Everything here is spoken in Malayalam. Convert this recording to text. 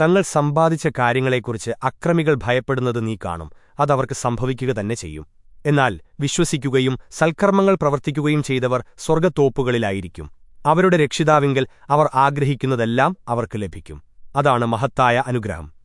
തങ്ങൾ സമ്പാദിച്ച കാര്യങ്ങളെക്കുറിച്ച് അക്രമികൾ ഭയപ്പെടുന്നത് നീ കാണും. അതവർക്ക് സംഭവിക്കുക തന്നെ ചെയ്യും. എന്നാൽ വിശ്വസിക്കുകയും സൽക്കർമ്മങ്ങൾ പ്രവർത്തിക്കുകയും ചെയ്തവർ സ്വർഗത്തോപ്പുകളിലായിരിക്കും. അവരുടെ രക്ഷിതാവെങ്കിൽ അവർ ആഗ്രഹിക്കുന്നതെല്ലാം അവർക്ക് ലഭിക്കും. അതാണ് മഹത്തായ അനുഗ്രഹം.